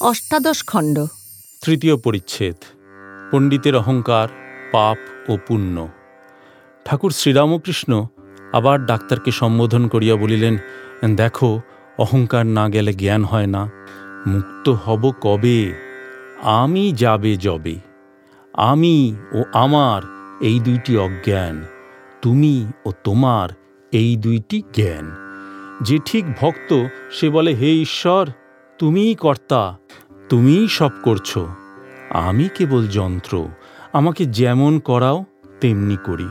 অষ্টাদশ খণ্ড। তৃতীয় পরিচ্ছেদ, পণ্ডিতের অহংকার, পাপ ও পুণ্য। ঠাকুর শ্রীরামকৃষ্ণ আবার ডাক্তারকে সম্বোধন করিয়া বলিলেন, দেখো, অহংকার না গেলে জ্ঞান হয় না। মুক্ত হব কবে? আমি যাবে যবে। আমি ও আমার এই দুইটি অজ্ঞান, তুমি ও তোমার এই দুইটি জ্ঞান। যে ঠিক ভক্ত সে বলে, হে ঈশ্বর তুমিই কর্তা, তুমিই সব করছ। আমি কেবল যন্ত্র, আমাকে যেমন করাও তেমনি করি।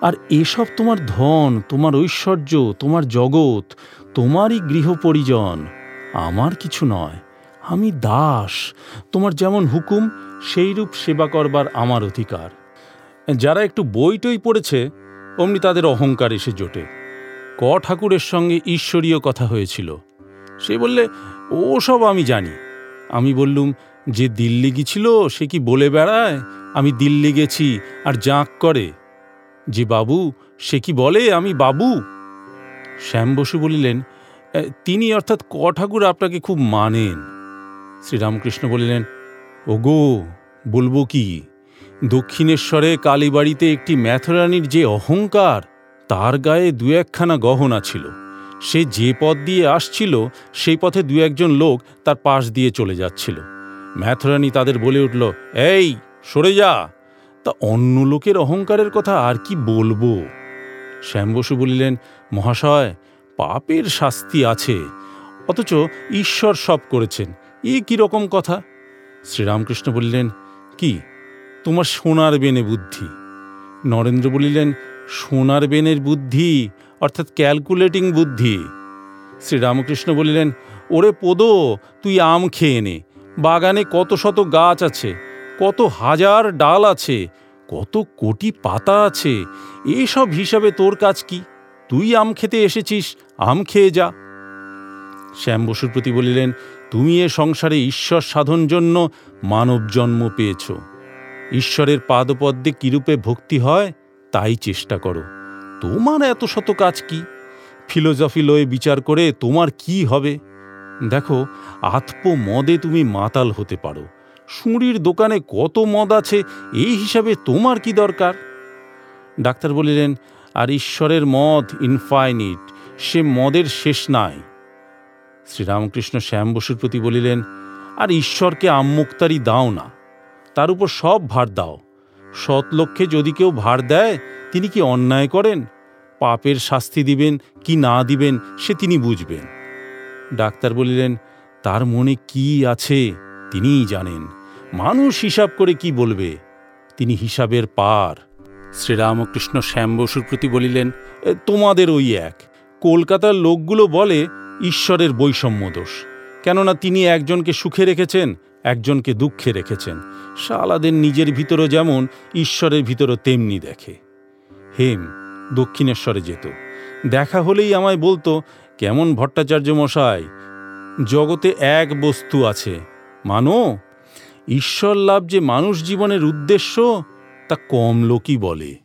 আর এসব তোমার ধন, তোমার ঐশ্বর্য, তোমার জগৎ, তোমারই গৃহ পরিজন আমার কিছু নয়। আমি দাস, তোমার যেমন হুকুম, সেইরূপ সেবা করবার আমার অধিকার। যারা একটু বই টই পড়েছে, অমনি তাদের অহংকার এসে জোটে। ক ঠাকুরের সঙ্গে ঈশ্বরীয় কথা হয়েছিল। সে বললে, ও সব আমি জানি। আমি বললুম, যে দিল্লি গিয়েছিল, সে কি বলে বেড়ায়? আমি দিল্লি গেছি, আর জাঁক করে। যে বাবু, সে কি বলে, আমি বাবু? শ্যাম বসু বলিলেন তিনি অর্থাৎ ক ঠাকুর আপনাকে খুব মানেন। শ্রীরামকৃষ্ণ বলিলেন, ওগো, বলব কি? দক্ষিণেশ্বরে কালীবাড়িতে একটি ম্যাথরানির যে অহংকার, তার গায়ে দু একখানা গহনা ছিল। সে যে পথ দিয়ে আসছিল, সেই পথে দু একজন লোক তার পাশ দিয়ে চলে যাচ্ছিল। ম্যাথরানি তাদের বলে উঠল, এই, সরে যা। তা অন্য লোকের অহংকারের কথা আর কি বলব? শ্যাম বসু বলিলেন, মহাশয়, পাপের শাস্তি আছে। অথচ ঈশ্বর সব করেছেন। এ কি রকম কথা? শ্রীরামকৃষ্ণ বললেন, কি? তোমার সোনার বেনে বুদ্ধি। নরেন্দ্র বলিলেন, সোনার বেনের বুদ্ধি অর্থাৎ ক্যালকুলেটিং বুদ্ধি। শ্রীরামকৃষ্ণ বলিলেন, ওরে পোদো, তুই আম খেয়ে নে। বাগানে কত শত গাছ আছে, কত হাজার ডাল আছে, কত কোটি পাতা আছে। এসব হিসাবে তোর কাজ কি? তুই আম খেতে এসেছিস, আম খেয়ে যা। শ্যাম বসুর প্রতি বলিলেন, তুমি এ সংসারে ঈশ্বর সাধন জন্য মানব জন্ম পেয়েছ। ঈশ্বরের পাদপদ্মে কিরূপে ভক্তি হয়, তাই চেষ্টা করো। তোমার এত শত কাজ কি? ফিলোজফি লয়ে বিচার করে তোমার কি হবে? দেখো, আত্ম মদে তুমি মাতাল হতে পারো। সুঁড়ির দোকানে কত মদ আছে, এই হিসাবে তোমার কি দরকার? ডাক্তার বলিলেন, আর ঈশ্বরের মদ ইনফাইনিট সে মদের শেষ নাই। শ্রীরামকৃষ্ণ শ্যাম বসুর প্রতি বলিলেন, আর ঈশ্বরকে আম্মুক্তারি দাও না। তার উপর সব ভার দাও। সৎ লক্ষ্যে যদি কেউ ভার দেয়, তিনি কি অন্যায় করেন? পাপের শাস্তি দিবেন কি না দিবেন, সে তিনি বুঝবেন। ডাক্তার বলিলেন, তার মনে কি আছে তিনিই জানেন। মানুষ হিসাব করে কি বলবে? তিনি হিসাবের পার। শ্রীরামকৃষ্ণ শ্যাম বসুর প্রতি বলিলেন তোমাদের ওই এক। কলকাতার লোকগুলো বলে ঈশ্বরের বৈষম্য দোষ। কেননা তিনি একজনকে সুখে রেখেছেন একজনকে দুঃখে রেখেছেন। শালাদের নিজের ভিতরও যেমন ঈশ্বরের ভিতরও তেমনি দেখে। হেম দক্ষিণেশ্বরে যেত। দেখা হলেই আমায় বলতো, কেমন ভট্টাচার্য মশাই, জগতে এক বস্তু আছে। মানো, ঈশ্বর লাভ যে মানুষ জীবনের উদ্দেশ্য, তা কম লোকই বলে।